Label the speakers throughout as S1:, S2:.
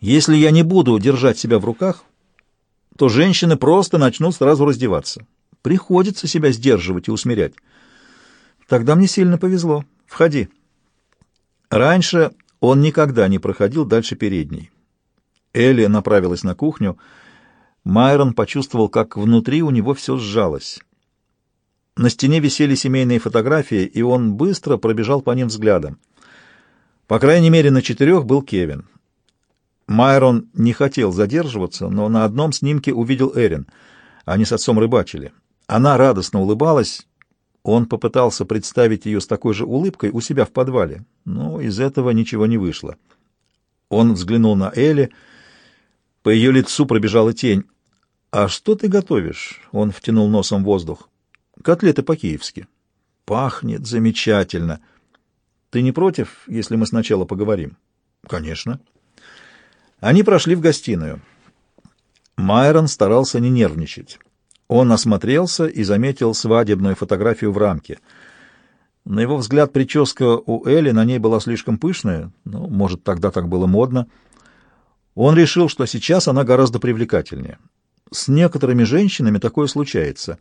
S1: Если я не буду держать себя в руках, то женщины просто начнут сразу раздеваться. Приходится себя сдерживать и усмирять. Тогда мне сильно повезло. Входи. Раньше он никогда не проходил дальше передней. Элли направилась на кухню. Майрон почувствовал, как внутри у него все сжалось. На стене висели семейные фотографии, и он быстро пробежал по ним взглядом. По крайней мере, на четырех был Кевин. Майрон не хотел задерживаться, но на одном снимке увидел Эрин. Они с отцом рыбачили. Она радостно улыбалась. Он попытался представить ее с такой же улыбкой у себя в подвале, но из этого ничего не вышло. Он взглянул на Элли. По ее лицу пробежала тень. «А что ты готовишь?» — он втянул носом воздух. «Котлеты по-киевски». «Пахнет замечательно. Ты не против, если мы сначала поговорим?» «Конечно». Они прошли в гостиную. Майрон старался не нервничать. Он осмотрелся и заметил свадебную фотографию в рамке. На его взгляд, прическа у Элли на ней была слишком пышная, ну, может, тогда так было модно. Он решил, что сейчас она гораздо привлекательнее. С некоторыми женщинами такое случается.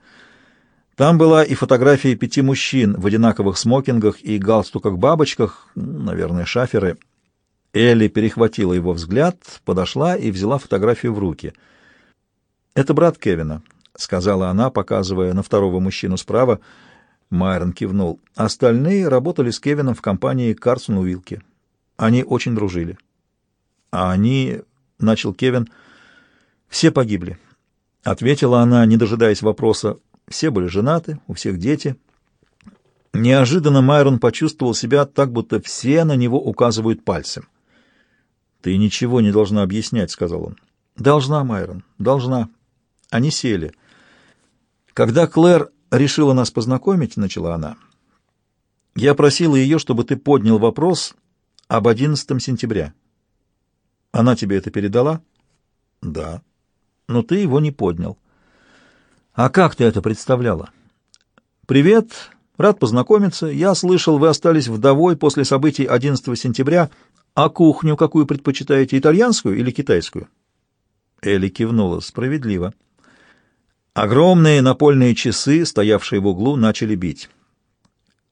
S1: Там была и фотография пяти мужчин в одинаковых смокингах и галстуках-бабочках, наверное, шаферы. Элли перехватила его взгляд, подошла и взяла фотографию в руки. «Это брат Кевина», — сказала она, показывая на второго мужчину справа. Майрон кивнул. Остальные работали с Кевином в компании Карсон Уилки. Они очень дружили. А они, — начал Кевин, — все погибли. Ответила она, не дожидаясь вопроса. Все были женаты, у всех дети. Неожиданно Майрон почувствовал себя так, будто все на него указывают пальцем. «Ты ничего не должна объяснять», — сказал он. «Должна, Майрон, должна». Они сели. «Когда Клэр решила нас познакомить», — начала она, — «я просила ее, чтобы ты поднял вопрос об 11 сентября». «Она тебе это передала?» «Да». «Но ты его не поднял». «А как ты это представляла?» «Привет, рад познакомиться. Я слышал, вы остались вдовой после событий 11 сентября. А кухню какую предпочитаете, итальянскую или китайскую?» Элли кивнула. «Справедливо». Огромные напольные часы, стоявшие в углу, начали бить.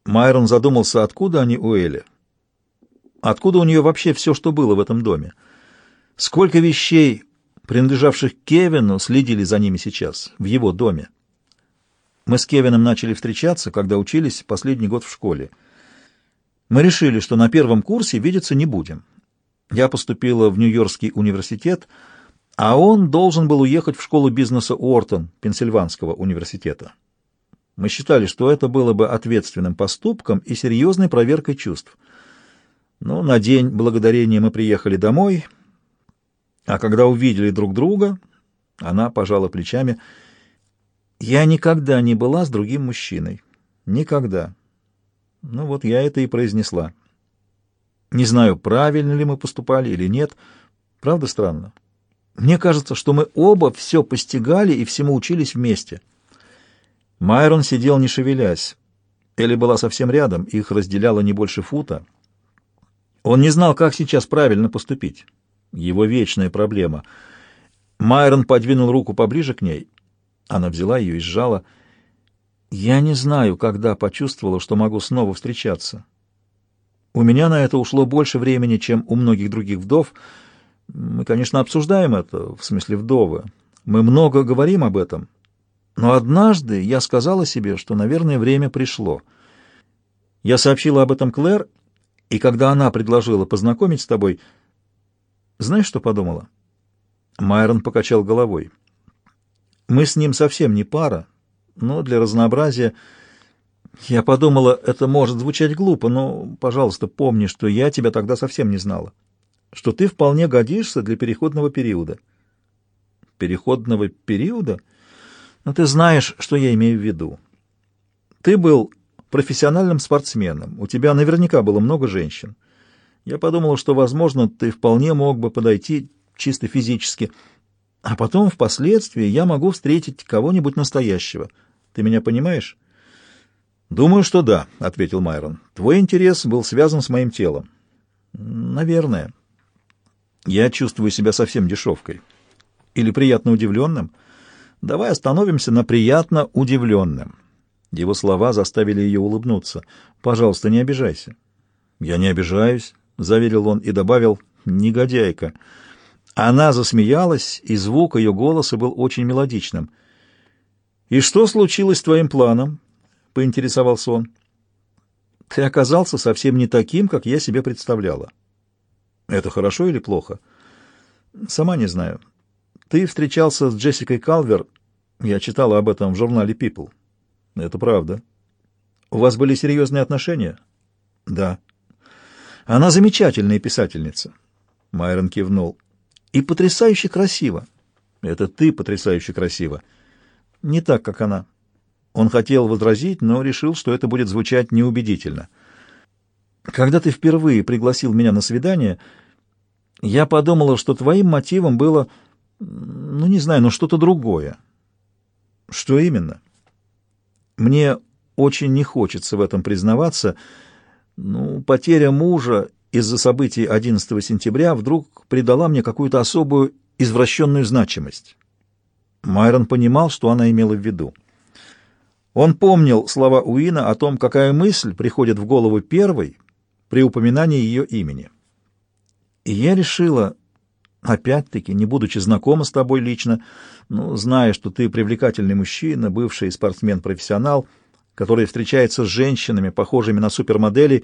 S1: Майрон задумался, откуда они у Эли. Откуда у нее вообще все, что было в этом доме? Сколько вещей, принадлежавших Кевину, следили за ними сейчас, в его доме? Мы с Кевином начали встречаться, когда учились последний год в школе. Мы решили, что на первом курсе видеться не будем. Я поступила в Нью-Йоркский университет — а он должен был уехать в школу бизнеса Уортон, Пенсильванского университета. Мы считали, что это было бы ответственным поступком и серьезной проверкой чувств. Но на день благодарения мы приехали домой, а когда увидели друг друга, она пожала плечами. Я никогда не была с другим мужчиной. Никогда. Ну вот я это и произнесла. Не знаю, правильно ли мы поступали или нет. Правда странно? Мне кажется, что мы оба все постигали и всему учились вместе. Майрон сидел не шевелясь. Элли была совсем рядом, их разделяло не больше фута. Он не знал, как сейчас правильно поступить. Его вечная проблема. Майрон подвинул руку поближе к ней. Она взяла ее и сжала. «Я не знаю, когда почувствовала, что могу снова встречаться. У меня на это ушло больше времени, чем у многих других вдов — мы, конечно, обсуждаем это, в смысле вдовы. Мы много говорим об этом. Но однажды я сказала себе, что, наверное, время пришло. Я сообщила об этом Клэр, и когда она предложила познакомить с тобой, знаешь, что подумала? Майрон покачал головой. Мы с ним совсем не пара, но для разнообразия... Я подумала, это может звучать глупо, но, пожалуйста, помни, что я тебя тогда совсем не знала что ты вполне годишься для переходного периода. Переходного периода? Но ну, ты знаешь, что я имею в виду. Ты был профессиональным спортсменом, у тебя наверняка было много женщин. Я подумал, что, возможно, ты вполне мог бы подойти чисто физически, а потом, впоследствии, я могу встретить кого-нибудь настоящего. Ты меня понимаешь? «Думаю, что да», — ответил Майрон. «Твой интерес был связан с моим телом». «Наверное». Я чувствую себя совсем дешевкой. Или приятно удивленным. Давай остановимся на приятно удивленным. Его слова заставили ее улыбнуться. «Пожалуйста, не обижайся». «Я не обижаюсь», — заверил он и добавил «негодяйка». Она засмеялась, и звук ее голоса был очень мелодичным. «И что случилось с твоим планом?» — поинтересовался он. «Ты оказался совсем не таким, как я себе представляла». «Это хорошо или плохо?» «Сама не знаю. Ты встречался с Джессикой Калвер. Я читала об этом в журнале People». «Это правда». «У вас были серьезные отношения?» «Да». «Она замечательная писательница». Майрон кивнул и потрясающе красиво. Это ты потрясающе красиво. Не так, как она. Он хотел возразить, но решил, что это будет звучать неубедительно. Когда ты впервые пригласил меня на свидание, я подумала, что твоим мотивом было, ну, не знаю, но что-то другое. Что именно? Мне очень не хочется в этом признаваться. Ну, потеря мужа из-за событий 11 сентября вдруг придала мне какую-то особую извращенную значимость. Майрон понимал, что она имела в виду. Он помнил слова Уина о том, какая мысль приходит в голову первой при упоминании ее имени. И я решила, опять-таки, не будучи знакома с тобой лично, но зная, что ты привлекательный мужчина, бывший спортсмен-профессионал — который встречается с женщинами, похожими на супермоделей,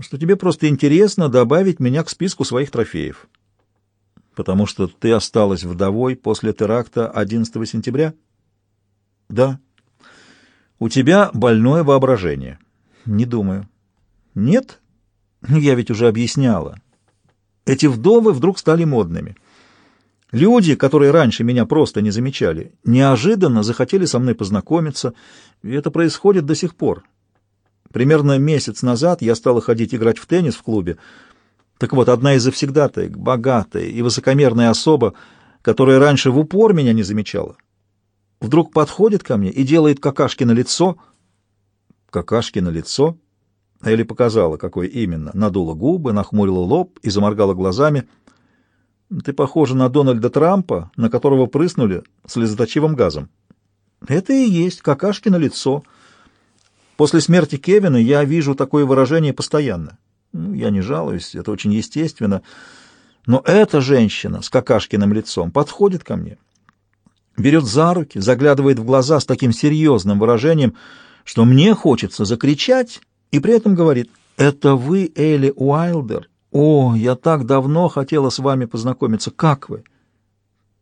S1: что тебе просто интересно добавить меня к списку своих трофеев. Потому что ты осталась вдовой после теракта 11 сентября? Да. У тебя больное воображение. Не думаю. Нет? Я ведь уже объясняла. Эти вдовы вдруг стали модными. Люди, которые раньше меня просто не замечали, неожиданно захотели со мной познакомиться, и это происходит до сих пор. Примерно месяц назад я стала ходить играть в теннис в клубе. Так вот, одна из завсегдатаек, богатая и высокомерная особа, которая раньше в упор меня не замечала, вдруг подходит ко мне и делает какашки на лицо. Какашки на лицо? Элли показала, какой именно. Надула губы, нахмурила лоб и заморгала глазами — ты похожа на Дональда Трампа, на которого прыснули слезоточивым газом. Это и есть какашки на лицо. После смерти Кевина я вижу такое выражение постоянно. Ну, я не жалуюсь, это очень естественно. Но эта женщина с какашкиным лицом подходит ко мне, берет за руки, заглядывает в глаза с таким серьезным выражением, что мне хочется закричать, и при этом говорит «Это вы, Элли Уайлдер?» «О, я так давно хотела с вами познакомиться. Как вы?»